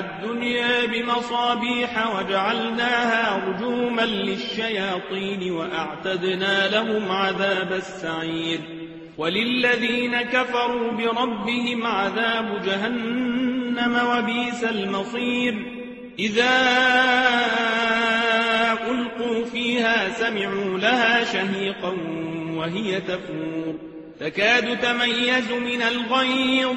الدنيا بمصابيح وجعلناها رجوما للشياطين وأعتدنا لهم عذاب السعير. وللذين كفروا بربهم عذاب جهنم وبيس المصير. إذا ألقوا فيها سمعوا لها شهيقا وهي تفور. تكاد تميز من الغيظ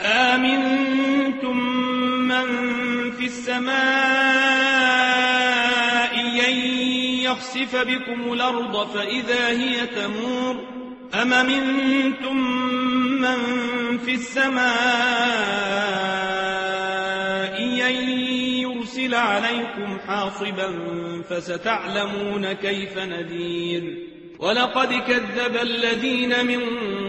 آمنتم من في السماء أن يخسف بكم الأرض فإذا هي تمور؟ أم منتم من في السماء أن يرسل عليكم حاصبا فستعلمون كيف نذير؟ ولقد كذب الذين من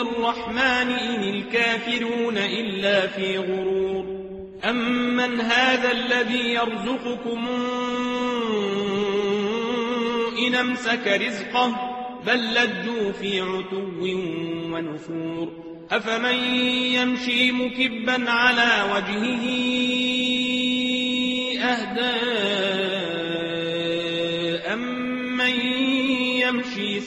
الرحمن إن الكافرون إلا في غرور. أمن هذا الذي يرزقكم إن أمسك رزقه بل لجوا في عتو ونفور. أفمن يمشي مكبا على وجهه أهدى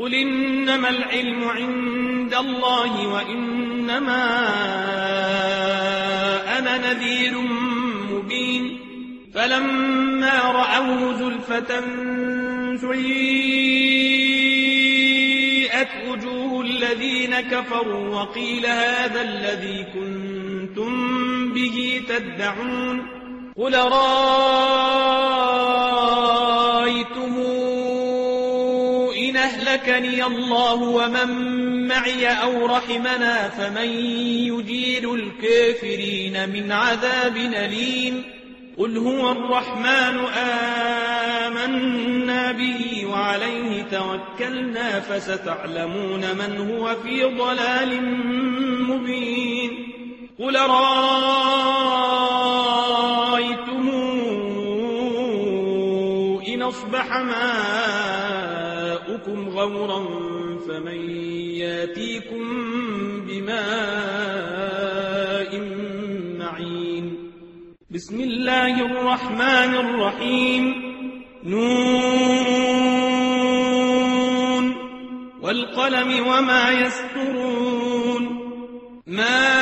قل إنما العلم عند الله وإنما أنا نذير مبين فلما رأوه زلفة سيئت وجوه الذين كفروا وقيل هذا الذي كنتم به تدعون قل رأيتم أهلكني الله ومن معي أو رحمنا فمن يجير الكافرين من عذاب أليم قل هو الرحمن آمنا به وعليه توكلنا فستعلمون من هو في ضلال مبين قل رأيتم إن أصبح ماؤكم غورا فمن ياتيكم بماء معين. بسم الله الرحمن الرحيم. نون. والقلم وما يسطرون ما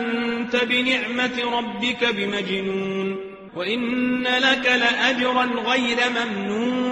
أنت بنعمة ربك بمجنون. وإن لك لأجرا غير ممنون.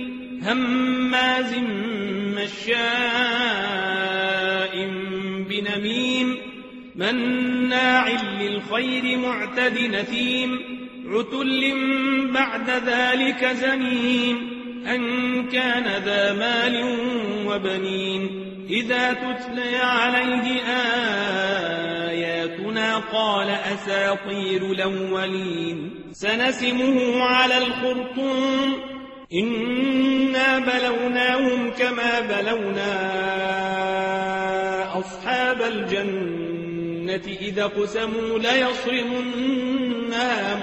هماز مشاء بنميم مناع للخير معتد نثيم عتل بعد ذلك زنيم أن كان ذا مال وبنين إذا تتلى عليه آياتنا قال أساطير الأولين سنسمه على الخرطوم إنا بلوناهم كما بلونا أصحاب الجنة إذا قسموا ليصرمنها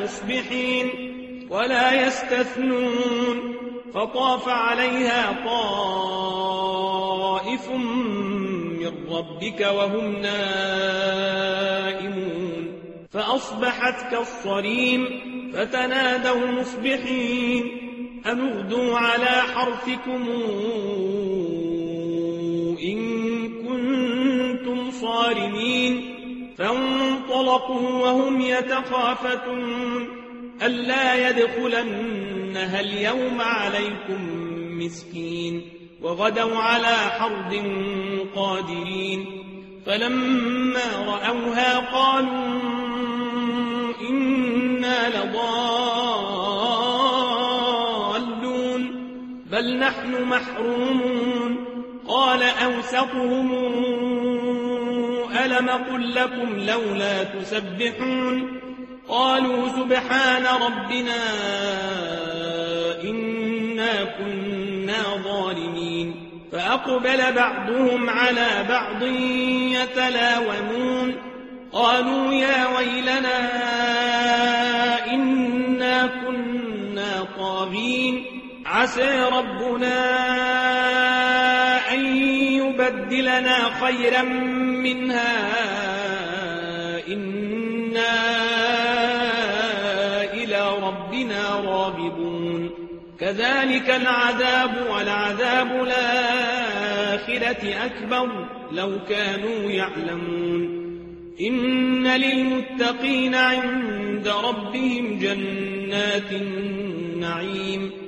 مصبحين ولا يستثنون فطاف عليها طائف من ربك وهم نائمون فأصبحت كالصريم فتنادوا مصبحين أن اغدوا على حرثكم إن كنتم صارمين فانطلقوا وهم يتخافتون ألا يدخلنها اليوم عليكم مسكين وغدوا على حرد قادرين فلما رأوها قالوا إنا لضالون بل نحن محرومون. قال أوسطهم ألم قل لكم لولا تسبحون؟ قالوا سبحان ربنا إنا كنا ظالمين. فأقبل بعضهم على بعض يتلاومون. قالوا يا ويلنا عسى ربنا أن يبدلنا خيرا منها. إنا إلى ربنا راغبون. كذلك العذاب والعذاب الآخرة أكبر. لو كانوا يعلمون. إن للمتقين عند ربهم جنات النعيم.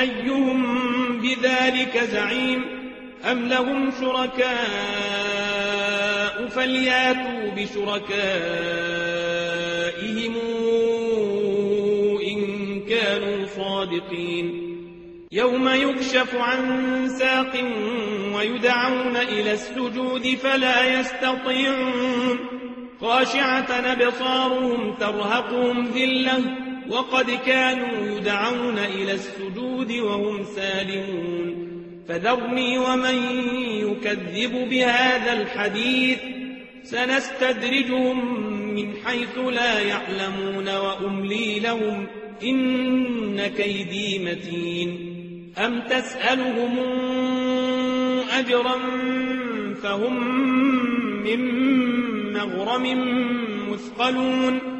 أيهم بذلك زعيم أم لهم شركاء فلياتوا بشركائهم إن كانوا صادقين. يوم يكشف عن ساق ويدعون إلى السجود فلا يستطيعون خاشعة أبصارهم ترهقهم ذلة وقد كانوا يدعون إلى السجود وهم سالمون. فذرني ومن يكذب بهذا الحديث. سنستدرجهم من حيث لا يعلمون وأملي لهم إن كيدي متين. أم تسألهم أجرا فهم من مغرم مثقلون؟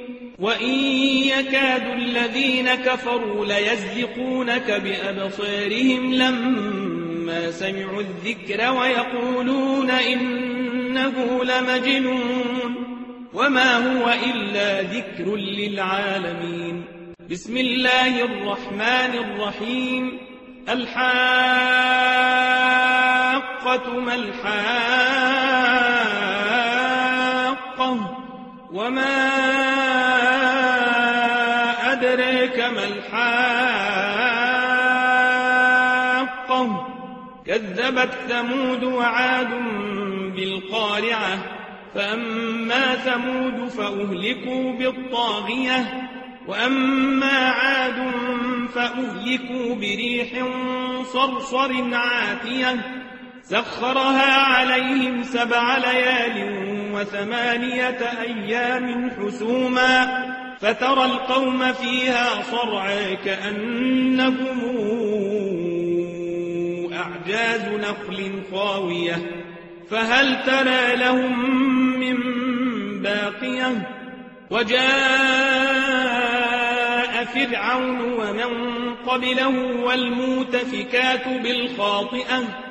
وإن يكاد الذين كفروا ليزلقونك بأبصارهم لما سمعوا الذكر ويقولون إنه لمجنون وما هو إلا ذكر للعالمين. بسم الله الرحمن الرحيم. الحاقة ما الحاقة وما أدريك ما الحاقة كذبت ثمود وعاد بالقارعة فأما ثمود فأهلكوا بالطاغية وأما عاد فأهلكوا بريح صرصر عاتية سخرها عليهم سبع ليال وثمانية أيام حسوما فترى القوم فيها صرعا كأنهم أعجاز نخل خاوية. فهل ترى لهم من باقية؟ وجاء فرعون ومن قبله والموتفكات بالخاطئة.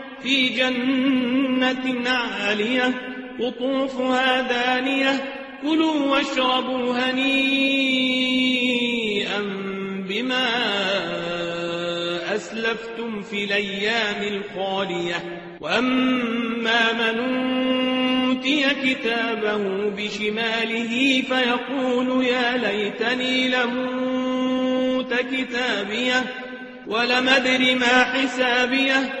في جنة عالية قطوفها دانية كلوا واشربوا هنيئا بما أسلفتم في الأيام الخالية. وأما من أوتي كتابه بشماله فيقول يا ليتني لموت كتابيه ولم أدر ما حسابيه.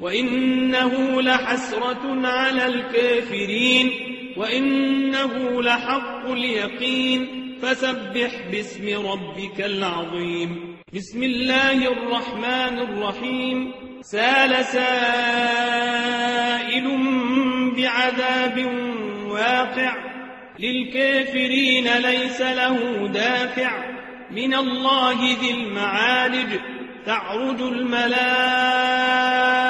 وإنه لحسرة على الكافرين وإنه لحق اليقين فسبح باسم ربك العظيم. بسم الله الرحمن الرحيم. سال سائل بعذاب واقع. للكافرين ليس له دافع. من الله ذي المعارج. تعرج الملائكة.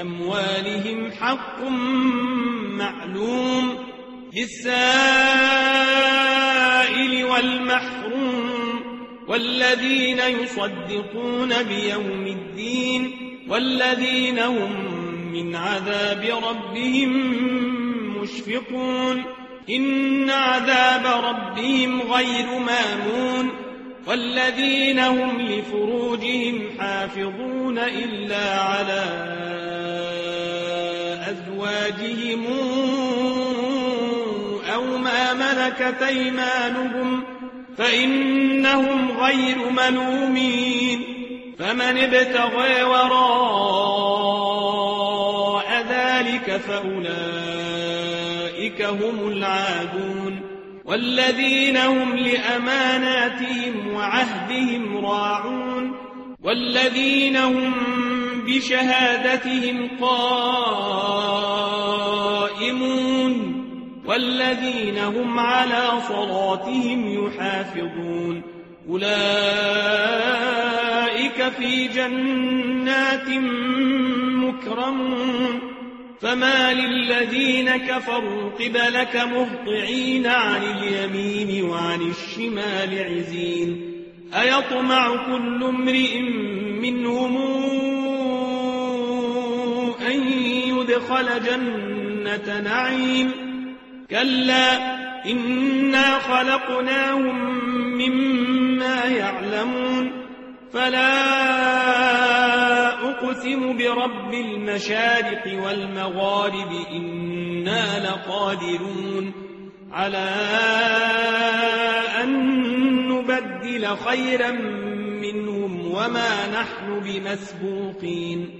أموالهم حق معلوم للسائل والمحروم والذين يصدقون بيوم الدين والذين هم من عذاب ربهم مشفقون إن عذاب ربهم غير مامون والذين هم لفروجهم حافظون إلا على أزواجهم أو ما ملكت أيمانهم فإنهم غير ملومين فمن ابتغى وراء ذلك فأولئك هم العادون والذين هم لأماناتهم وعهدهم راعون والذين هم بشهادتهم قائمون والذين هم على صلاتهم يحافظون. أولئك في جنات مكرمون. فما للذين كفروا قبلك مهطعين عن اليمين وعن الشمال عزين. أيطمع كل امرئ منهم أن يدخل جنة نعيم. كلا إنا خلقناهم مما يعلمون. فلا أقسم برب المشارق والمغارب إنا لقادرون. على أن نبدل خيرا منهم وما نحن بمسبوقين.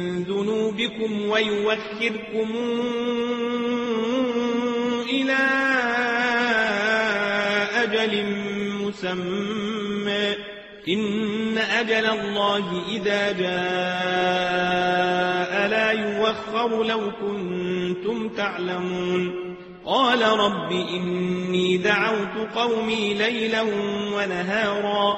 ذنوبكم ويوخركم إلى أجل مسمى. إن أجل الله إذا جاء لا يوخر لو كنتم تعلمون. قال رب إني دعوت قومي ليلا ونهارا.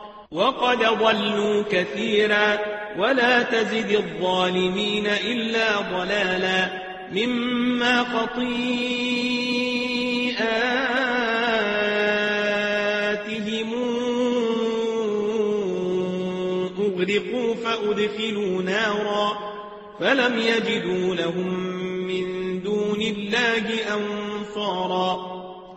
وقد ضلوا كثيرا ولا تزد الظالمين إلا ضلالا مما خطيئاتهم أغرقوا فأدخلوا نارا فلم يجدوا لهم من دون الله أنصارا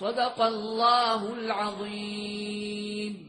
صدق الله العظيم.